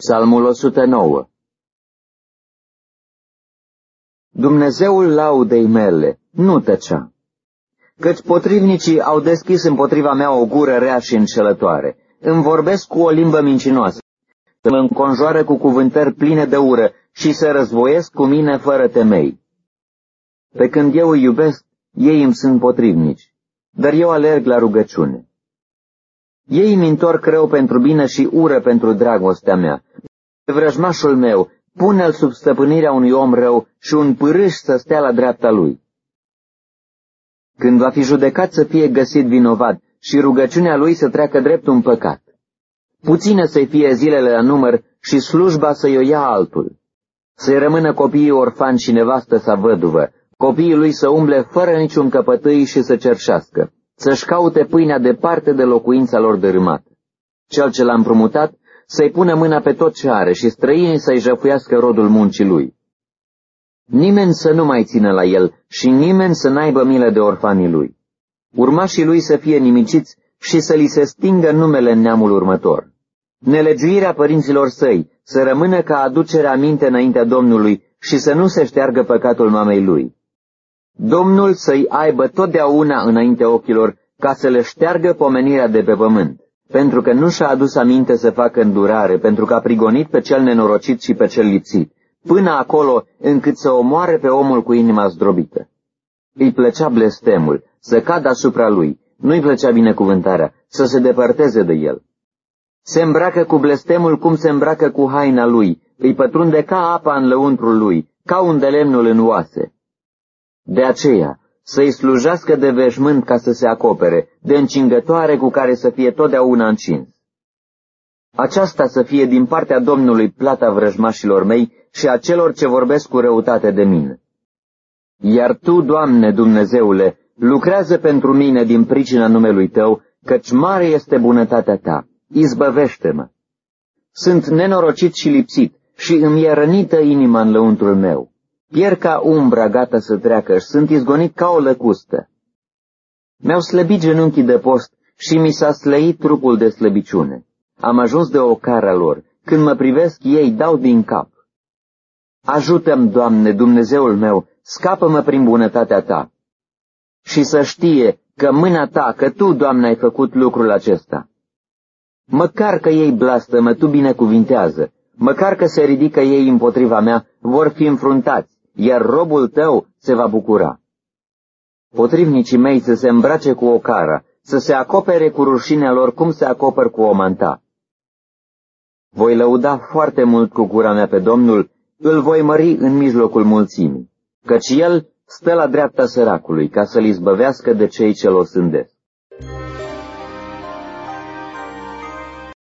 Psalmul 109 Dumnezeul laudei mele nu tăcea, căci potrivnicii au deschis împotriva mea o gură rea și înșelătoare, îmi vorbesc cu o limbă mincinoasă, să mă înconjoară cu cuvântări pline de ură și să răzvoiesc cu mine fără temei. Pe când eu îi iubesc, ei îmi sunt potrivnici, dar eu alerg la rugăciune. Ei îmi întorc rău pentru bine și ură pentru dragostea mea. Vrăjmașul meu, pune-l sub stăpânirea unui om rău și un pârâș să stea la dreapta lui. Când va fi judecat să fie găsit vinovat și rugăciunea lui să treacă drept un păcat. Puține să-i fie zilele la număr și slujba să-i o ia altul. Să-i rămână copiii orfani și nevastă sa văduvă, copiii lui să umble fără niciun căpătâi și să cerșească să-și caute pâinea departe de locuința lor dărâmată. Cel ce l-a împrumutat să-i pună mâna pe tot ce are și străinii să-i jăfuiască rodul muncii lui. Nimeni să nu mai țină la el și nimeni să n-aibă milă de orfanii lui. Urmașii lui să fie nimiciți și să li se stingă numele în neamul următor. Nelegiuirea părinților săi să rămână ca aducerea minte înaintea Domnului și să nu se șteargă păcatul mamei lui. Domnul să-i aibă totdeauna înainte ochilor ca să le șteargă pomenirea de pe pământ, pentru că nu și-a adus aminte să facă îndurare, pentru că a prigonit pe cel nenorocit și pe cel lipsit, până acolo încât să omoare pe omul cu inima zdrobită. Îi plăcea blestemul, să cadă asupra lui, nu-i plăcea binecuvântarea, să se depărteze de el. Se îmbracă cu blestemul cum se îmbracă cu haina lui, îi pătrunde ca apa în lăuntrul lui, ca un de lemnul în oase. De aceea, să-i slujească de veșmânt ca să se acopere, de încingătoare cu care să fie totdeauna încins. Aceasta să fie din partea Domnului plata vrăjmașilor mei și a celor ce vorbesc cu răutate de mine. Iar Tu, Doamne Dumnezeule, lucrează pentru mine din pricina numelui Tău, căci mare este bunătatea Ta. Izbăvește-mă! Sunt nenorocit și lipsit și îmi e rănită inima în lăuntrul meu. Pierd ca umbra gata să treacă și sunt izgonit ca o lăcustă. Mi-au slăbit genunchii de post și mi s-a slăit trupul de slăbiciune. Am ajuns de o cara lor. Când mă privesc, ei dau din cap. Ajută-mi, Doamne, Dumnezeul meu, scapă-mă prin bunătatea Ta. Și să știe că mâna Ta, că Tu, Doamne, ai făcut lucrul acesta. Măcar că ei blastămă, Tu binecuvintează, măcar că se ridică ei împotriva mea, vor fi înfruntați iar robul tău se va bucura. Potrivnicii mei să se îmbrace cu o cară, să se acopere cu rușinea lor cum se acoper cu o manta. Voi lăuda foarte mult cu gura mea pe Domnul, îl voi mări în mijlocul mulțimii, căci el stă la dreapta săracului ca să-l izbăvească de cei ce-l osândesc.